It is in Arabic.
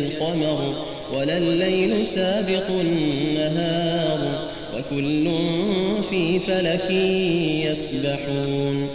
القمر ولا الليل سابق النهار وكل في فلك يسبحون